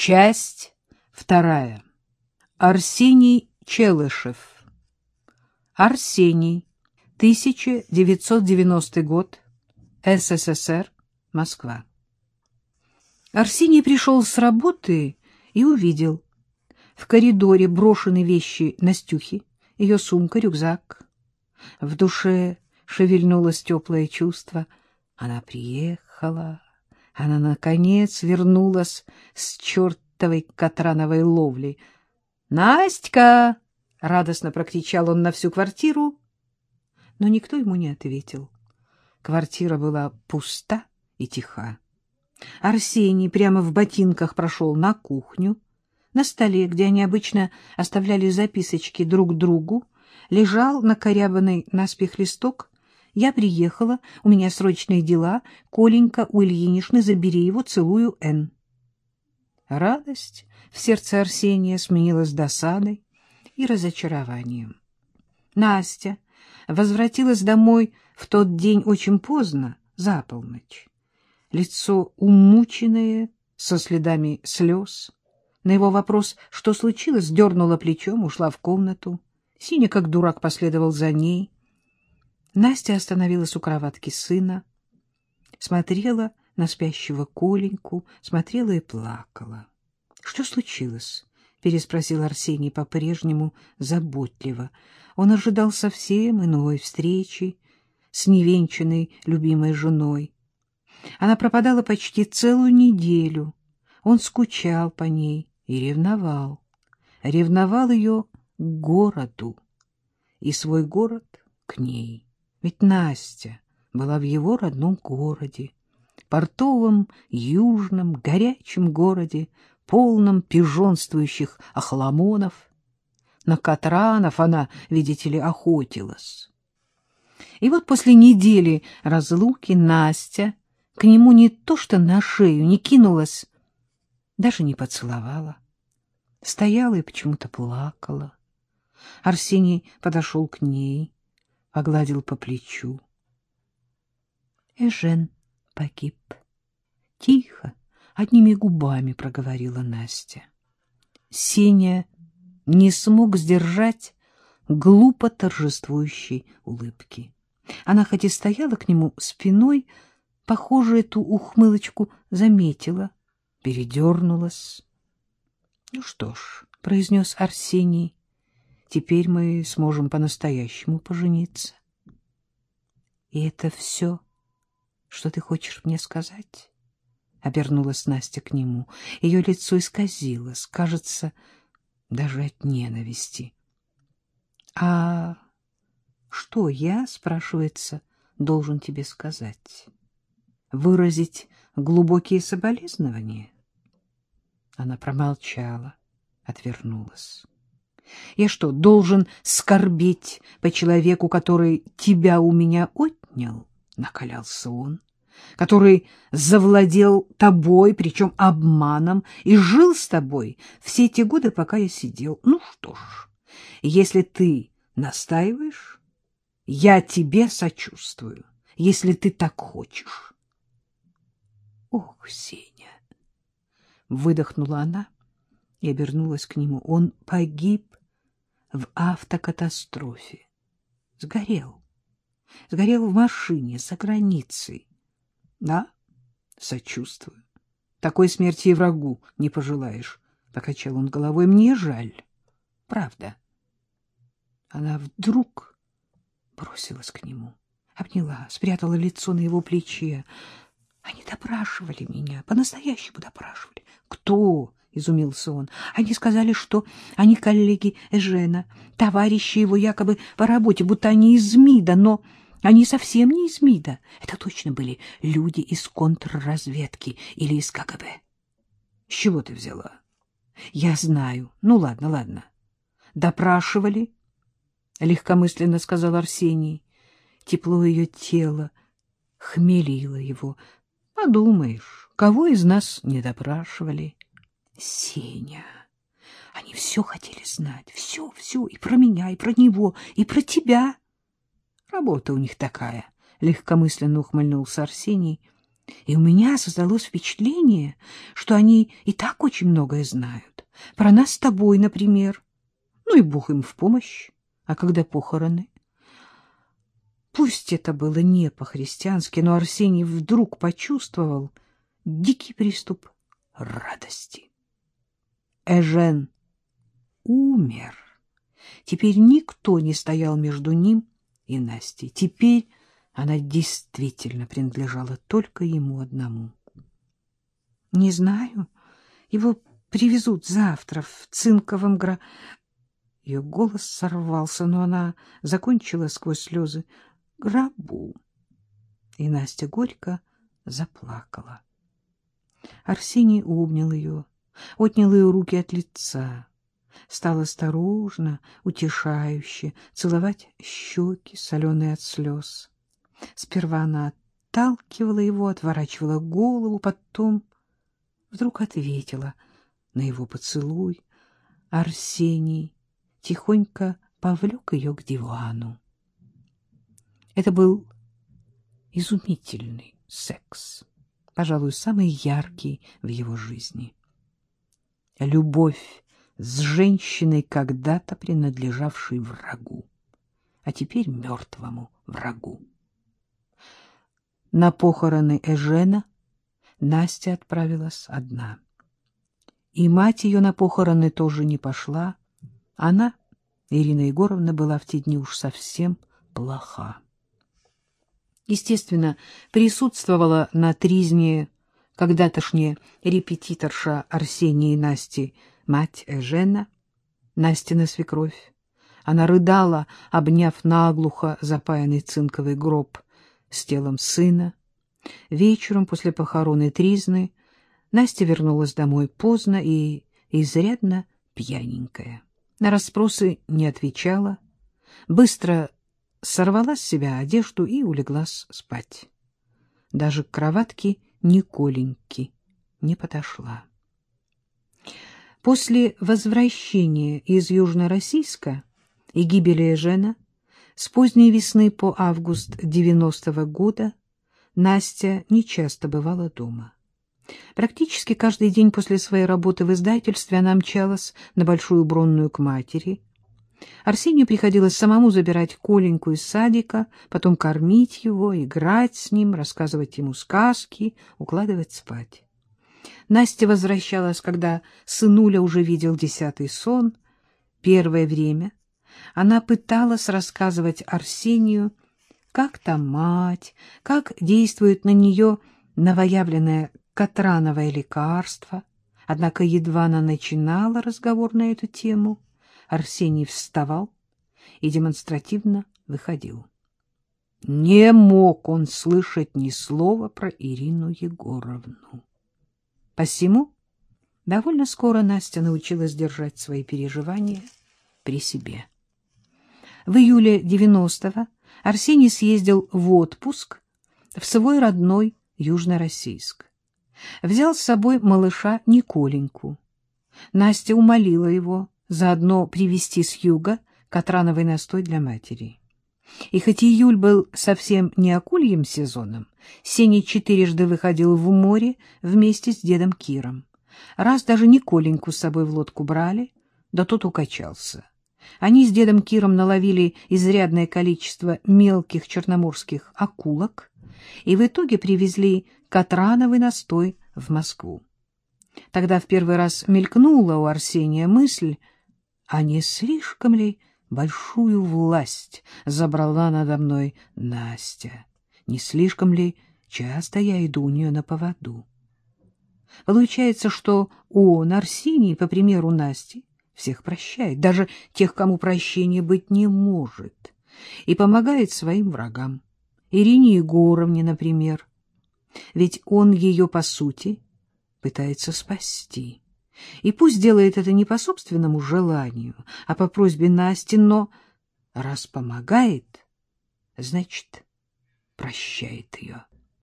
Часть вторая. Арсений Челышев. Арсений. 1990 год. СССР. Москва. Арсений пришел с работы и увидел. В коридоре брошены вещи Настюхи, ее сумка, рюкзак. В душе шевельнулось теплое чувство. Она приехала. Она, наконец, вернулась с чертовой катрановой ловли. «Настя — радостно прокричал он на всю квартиру. Но никто ему не ответил. Квартира была пуста и тиха. Арсений прямо в ботинках прошел на кухню. На столе, где они обычно оставляли записочки друг другу, лежал накорябанный наспех листок. «Я приехала, у меня срочные дела. Коленька у Ильиничны, забери его, целую, Н». Радость в сердце Арсения сменилась досадой и разочарованием. Настя возвратилась домой в тот день очень поздно, за полночь. Лицо умученное, со следами слез. На его вопрос, что случилось, дернула плечом, ушла в комнату. Синя, как дурак, последовал за ней. Настя остановилась у кроватки сына, смотрела на спящего Коленьку, смотрела и плакала. — Что случилось? — переспросил Арсений по-прежнему заботливо. Он ожидал совсем иной встречи с невенчанной любимой женой. Она пропадала почти целую неделю. Он скучал по ней и ревновал. Ревновал ее к городу и свой город к ней. Ведь Настя была в его родном городе, портовом, южном, горячем городе, полном пижонствующих охламонов. На Катранов она, видите ли, охотилась. И вот после недели разлуки Настя к нему не то что на шею не кинулась, даже не поцеловала. Стояла и почему-то плакала. Арсений подошел к ней, погладил по плечу. Эжен погиб. Тихо, одними губами проговорила Настя. Сеня не смог сдержать глупо торжествующей улыбки. Она хоть и стояла к нему спиной, похоже, эту ухмылочку заметила, передернулась. — Ну что ж, — произнес Арсений, — теперь мы сможем по-настоящему пожениться. — И это все, что ты хочешь мне сказать? — обернулась Настя к нему. Ее лицо исказилось, кажется, даже от ненависти. — А что я, спрашивается, должен тебе сказать? Выразить глубокие соболезнования? Она промолчала, отвернулась. Я что, должен скорбеть по человеку, который тебя у меня отнял? Накалялся он который завладел тобой, причем обманом, и жил с тобой все эти годы, пока я сидел. Ну что ж, если ты настаиваешь, я тебе сочувствую, если ты так хочешь. Ох, Сеня! Выдохнула она и обернулась к нему. Он погиб в автокатастрофе. Сгорел. Сгорел в машине за границей. Да, сочувствую. Такой смерти и врагу не пожелаешь. Покачал он головой. Мне жаль. Правда. Она вдруг бросилась к нему, обняла, спрятала лицо на его плече. Они допрашивали меня, по-настоящему допрашивали. Кто? — изумился он. Они сказали, что они коллеги Эжена, товарищи его якобы по работе, будто они из МИДа, но они совсем не из МИДа. Это точно были люди из контрразведки или из КГБ. С чего ты взяла? Я знаю. Ну, ладно, ладно. Допрашивали? Легкомысленно сказал Арсений. Тепло ее тела хмелило его. Подумаешь, кого из нас не допрашивали? Сеня. Они все хотели знать. Все, все. И про меня, и про него, и про тебя. Работа у них такая, — легкомысленно ухмыльнулся Арсений. И у меня создалось впечатление, что они и так очень многое знают. Про нас с тобой, например. Ну и Бог им в помощь. А когда похороны? Пусть это было не по-христиански, но Арсений вдруг почувствовал дикий приступ радости. Эжен умер. Теперь никто не стоял между ним и Настей. Теперь она действительно принадлежала только ему одному. — Не знаю. Его привезут завтра в цинковом гра... Ее голос сорвался, но она закончила сквозь слезы. — Гробу. И Настя горько заплакала. Арсений обнял ее, отнял ее руки от лица, стал осторожно, утешающе целовать щеки, соленые от слез. Сперва она отталкивала его, отворачивала голову, потом вдруг ответила на его поцелуй. Арсений тихонько повлек ее к дивану. Это был изумительный секс, пожалуй, самый яркий в его жизни. Любовь с женщиной, когда-то принадлежавшей врагу, а теперь мертвому врагу. На похороны Эжена Настя отправилась одна. И мать ее на похороны тоже не пошла. Она, Ирина Егоровна, была в те дни уж совсем плоха. Естественно, присутствовала на тризне когда-тошняя репетиторша Арсения и Насти, мать Эжена, Настина свекровь. Она рыдала, обняв наглухо запаянный цинковый гроб с телом сына. Вечером после похорон и тризны Настя вернулась домой поздно и изрядно пьяненькая. На расспросы не отвечала, быстро сорвала с себя одежду и улеглась спать. Даже к кроватке Николеньки не подошла. После возвращения из Южно-Российска и гибели Жена с поздней весны по август 90-го года Настя нечасто бывала дома. Практически каждый день после своей работы в издательстве она мчалась на Большую Бронную к матери. Арсению приходилось самому забирать Коленьку из садика, потом кормить его, играть с ним, рассказывать ему сказки, укладывать спать. Настя возвращалась, когда сынуля уже видел десятый сон. Первое время она пыталась рассказывать Арсению, как там мать, как действует на нее новоявленное катрановое лекарство. Однако едва она начинала разговор на эту тему, Арсений вставал и демонстративно выходил. Не мог он слышать ни слова про Ирину Егоровну. Посему довольно скоро Настя научилась держать свои переживания при себе. В июле 90-го Арсений съездил в отпуск в свой родной Южно-Российск. Взял с собой малыша Николеньку. Настя умолила его заодно привезти с юга катрановый настой для матери. И хоть июль был совсем не акульем сезоном, Сеня четырежды выходил в море вместе с дедом Киром. Раз даже Николеньку с собой в лодку брали, да тот укачался. Они с дедом Киром наловили изрядное количество мелких черноморских акулок и в итоге привезли катрановый настой в Москву. Тогда в первый раз мелькнула у Арсения мысль, а не слишком ли большую власть забрала надо мной Настя? Не слишком ли часто я иду у нее на поводу? Получается, что он, Арсений, по примеру Насти, всех прощает, даже тех, кому прощения быть не может, и помогает своим врагам. Ирине Егоровне, например. Ведь он ее, по сути, пытается спасти. И пусть делает это не по собственному желанию, а по просьбе Насти, но раз помогает, значит, прощает ее.